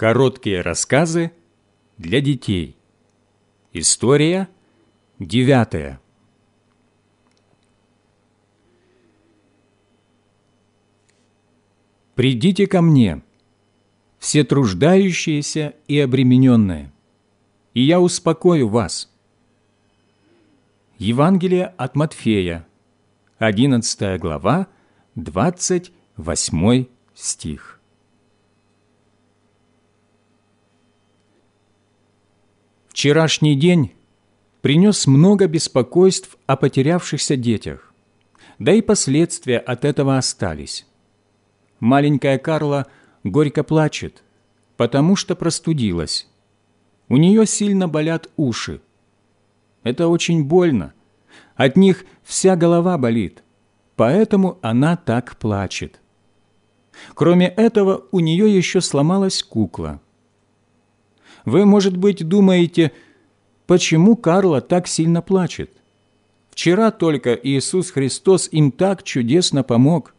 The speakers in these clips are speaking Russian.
Короткие рассказы для детей. История девятая. «Придите ко мне, все труждающиеся и обремененные, и я успокою вас». Евангелие от Матфея, 11 глава, 28 стих. Вчерашний день принес много беспокойств о потерявшихся детях, да и последствия от этого остались. Маленькая Карла горько плачет, потому что простудилась. У нее сильно болят уши. Это очень больно. От них вся голова болит, поэтому она так плачет. Кроме этого, у нее еще сломалась кукла – вы, может быть, думаете, почему Карла так сильно плачет? Вчера только Иисус Христос им так чудесно помог.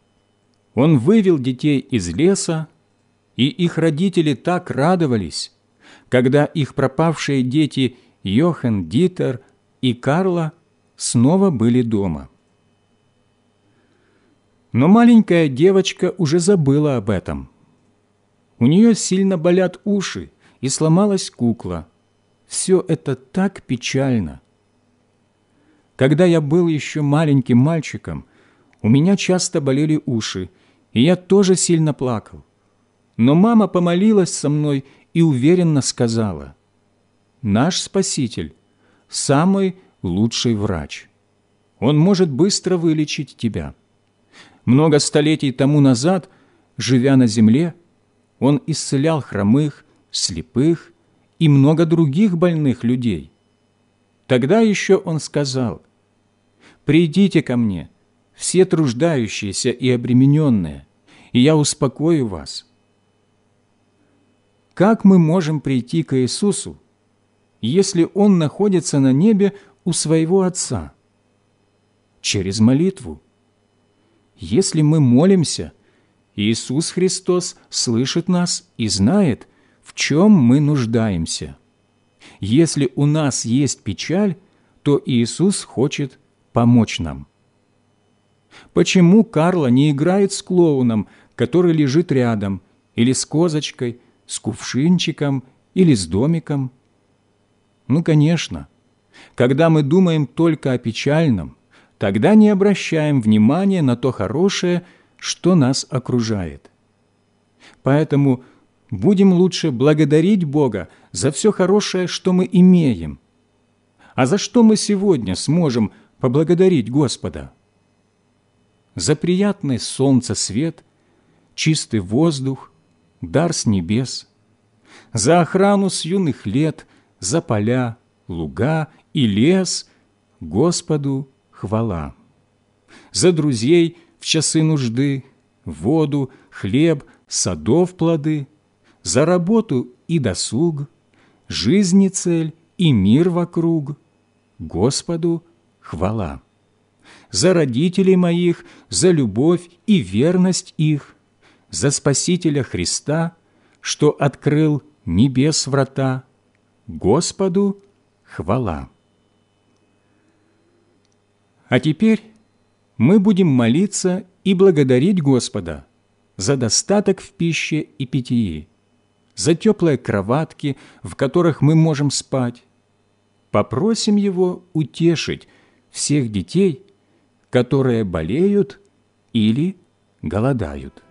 Он вывел детей из леса, и их родители так радовались, когда их пропавшие дети Йохан, Дитер и Карла снова были дома. Но маленькая девочка уже забыла об этом. У нее сильно болят уши, и сломалась кукла. Все это так печально. Когда я был еще маленьким мальчиком, у меня часто болели уши, и я тоже сильно плакал. Но мама помолилась со мной и уверенно сказала, «Наш Спаситель – самый лучший врач. Он может быстро вылечить тебя». Много столетий тому назад, живя на земле, он исцелял хромых, слепых и много других больных людей. Тогда еще он сказал, «Придите ко мне, все труждающиеся и обремененные, и я успокою вас». Как мы можем прийти к Иисусу, если Он находится на небе у своего Отца? Через молитву. Если мы молимся, Иисус Христос слышит нас и знает, в чем мы нуждаемся. Если у нас есть печаль, то Иисус хочет помочь нам. Почему Карла не играет с клоуном, который лежит рядом, или с козочкой, с кувшинчиком или с домиком? Ну, конечно. Когда мы думаем только о печальном, тогда не обращаем внимания на то хорошее, что нас окружает. Поэтому будем лучше благодарить Бога за все хорошее, что мы имеем. А за что мы сегодня сможем поблагодарить Господа? За приятный солнце свет, чистый воздух, дар с небес, за охрану с юных лет, за поля, луга и лес Господу хвала. За друзей в часы нужды, воду, хлеб, садов плоды, за работу и досуг, жизни цель и мир вокруг, Господу хвала. За родителей моих, за любовь и верность их, за Спасителя Христа, что открыл небес врата, Господу хвала. А теперь мы будем молиться и благодарить Господа за достаток в пище и питье, за теплые кроватки, в которых мы можем спать. Попросим Его утешить всех детей, которые болеют или голодают.